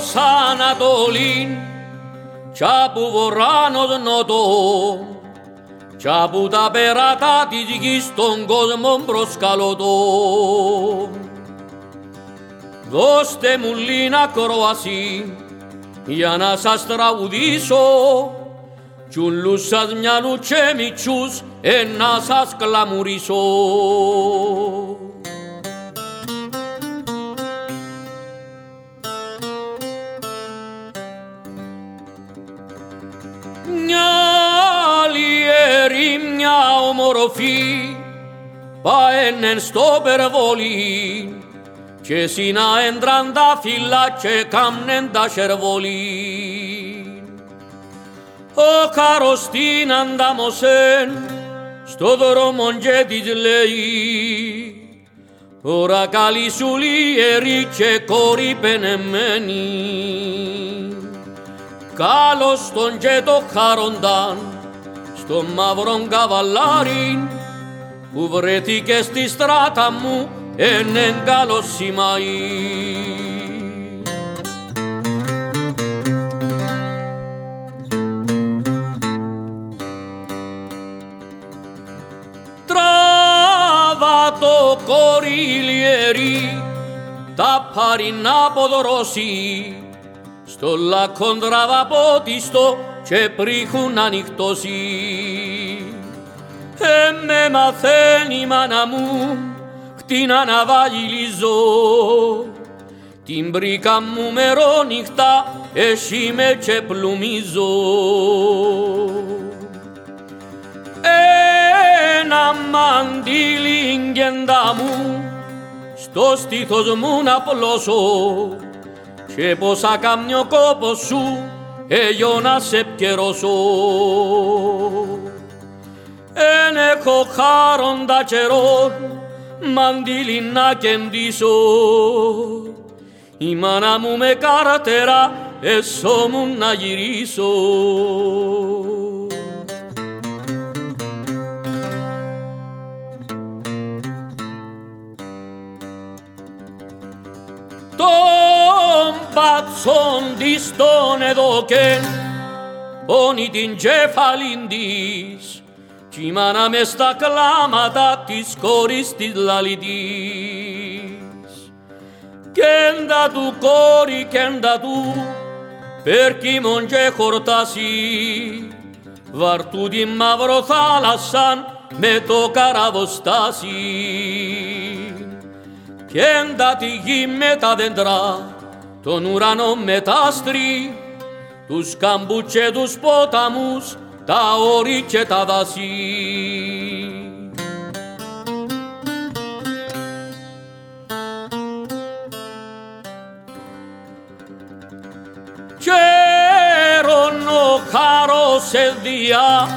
προς Ανατολήν κι από βορράνος νότο κι από τα περάτα της γης των κόσμων προσκαλωτό. Δώστε μου λίγα κρόαση για να σας τραγουδήσω κι ούλους σας μυαλού και μητσούς να σας κλαμουρίσω. Ομορφή πάενεν στο περβολί και σύνα έντραν τα φύλλα και κάμνεν τα σερβολί. Ο κάρος την αντάμωσεν στο δρόμο και της λέει Ωρα καλή σου λιερή και κόρη πενεμένη Καλώς τον και το χάρονταν το μαύρο καβαλάρι που βρέθηκε στη στράτα μου εν εγκάλο σημαί. Τράβα το κορίλιερι τα πάρει να ποδρώσει στο λακόντρα βαπότιστο και πρίχουν ανοιχτώσει. Ε, με μαθαίνει η μάνα μου χτίνα να βαγιλίζω την πρίκα μου μερόνυχτα εσύ με και πλουμίζω. Ένα μαντήλι γκέντα μου στο στήθος μου να πλώσω και πως ακάμνει ο κόπος σου εγώ να σε επικαιρώσω. Εν έχω χάροντα καιρό μαντήλι να κεντήσω η μάνα μου με καρατέρα εσώ μου να γυρίσω. Πατσόν της τον εδώκεν πόνι την κεφαλήν της κι μάνα μες στα κλάματα της κόρης της λαλητής. Κέντα του κόρη κέντα του περκίμον και χορτάσι βαρτού την μαύρο θάλασσαν με το καραβοστάσι κέντα τη γη με τα δέντρα, τον ουρανό με τα άστρη, τους κάμπους και τους ποταμούς, τα όρη και τα δάση. Κέρον ο χάρος διά,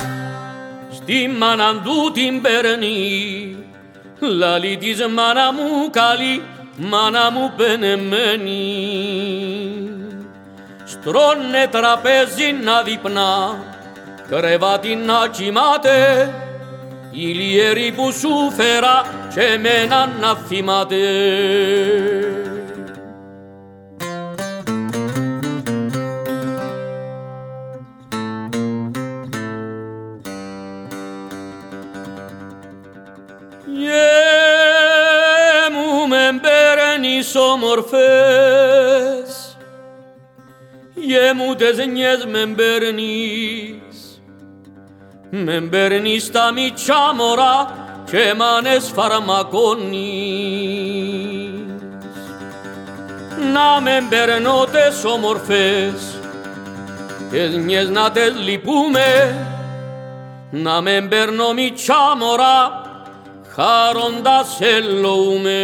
στη μαναντού την παίρνει, λαλή της μάνα μου καλή, μάνα μου πενεμένη. Στρώνε τραπέζι να διπνά, κρεβάτι να κοιμάται, η λιέρη που σου φέρα και εμένα να θυμάται. Τις όμορφες Γε μου τες νιές με μπέρνεις Με μπέρνεις τα μητσά μωρά και μάνες φαρμακώνεις. Να με μπέρνω τες όμορφες Τες νιές να τες λυπούμε. Να με μπέρνω μητσά μωρά χάροντας ελοούμε.